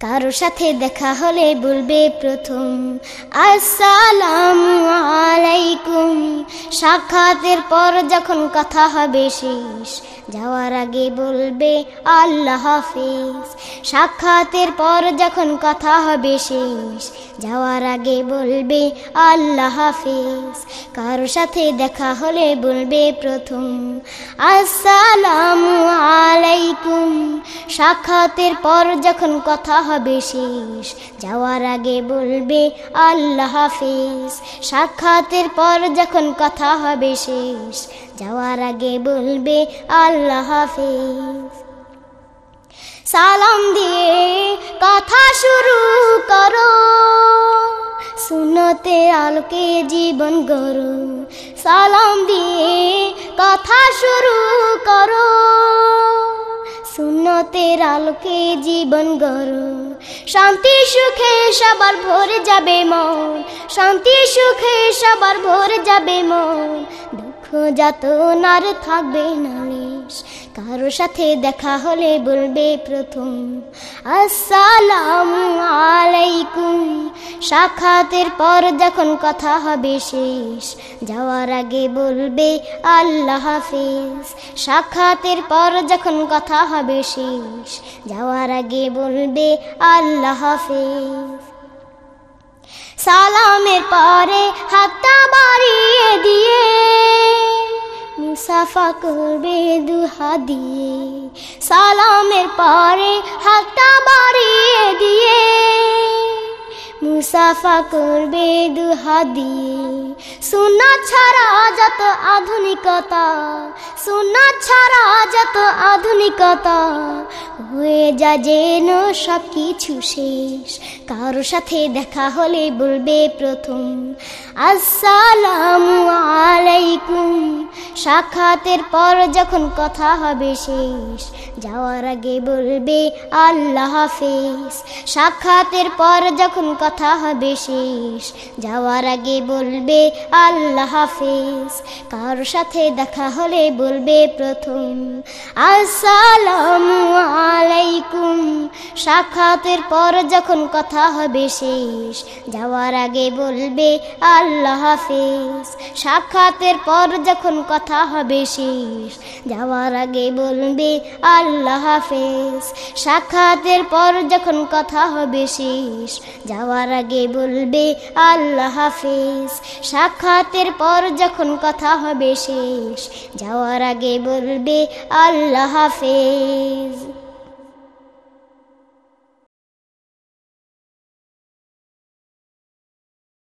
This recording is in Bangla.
কারও সাথে দেখা হলে বলবে প্রথম, আসসালামু আলাইকুম। সাক্ষাতের পর যখন কথা হবে শেষ, যাওয়ার আগে বলবে, আল্লাহ হাফিজ। সাক্ষাতের পর যখন কথা হবে শেষ, যাওয়ার আগে বলবে, আল্লাহ হাফিজ। কারও সাথে দেখা হলে বলবে প্রথম, আসসালামু আলাইকুম। সাক্ষাতের পর যখন কথা হবে শেষ, যাওয়ার আগে বলবে আল্লাহ হাফিজ। সাক্ষাতের পর যখন কথা হবে শেষ, যাওয়ার আগে বলবে আল্লাহ হাফিজ। সালাম দিয়ে কথা শুরু করো। সুনতে আলোকে জীবন গরু সালাম দিয়ে কথা শুরু করো। সুন্নতের আলোকে জীবন গরু শান্তি সুখে সবার ভরে যাবে মন। শান্তি সুখে সবার ভরে যাবে মন। দুঃখ নার থাকবে নালিশ। কারও সাথে দেখা হলে বলবে প্রথম, আসসালামু আলাইকুম। সাক্ষাতের পর যখন কথা হবে শেষ, যাওয়ার আগে বলবে, আল্লাহ হাফিজ। সাক্ষাতের পর যখন কথা হবে শেষ, যাওয়ার আগে বলবে, আল্লাহ হাফিজ। সালামের পরে হাতটা বাড়িয়ে দিয়ে মুসাফা করবে দুহা দিয়ে সালামের পরে হাতটা বাড়িয়ে দিয়ে মুসাফা করবে দুহা দিয়ে সুনা ছাড়া যত আধুনিকতা সুনা ছাড়া যত আধুনিকতা, হয়ে যা যেন সব কিছু শেষ। কারোর সাথে দেখা হলে বলবে প্রথম, আসসালামু সাক্ষাতের পর যখন কথা হবে শেষ, যাওয়ার আগে বলবে আল্লাহ হাফেজ। সাক্ষাতের পর যখন কথা হবে শেষ, যাওয়ার আগে বলবে আল্লাহ হাফেজ। কারোর সাথে দেখা হলে বলবে প্রথম, আসসালামু আলাইকুম। সাক্ষাতের পর যখন কথা হবে শেষ, যাওয়ার আগে বলবে আল্লাহ হাফেজ। সাক্ষাতের পর যখন কথা হবে শেষ। যাওয়ার আগে বলবে আল্লাহ হাফেজ। সাক্ষাতের পর যখন কথা হবে শেষ, যাওয়ার আগে বলবে আল্লাহ হাফেজ। সাক্ষাতের পর যখন কথা হবে শেষ, যাওয়ার আগে বলবে আল্লাহ হাফেজ।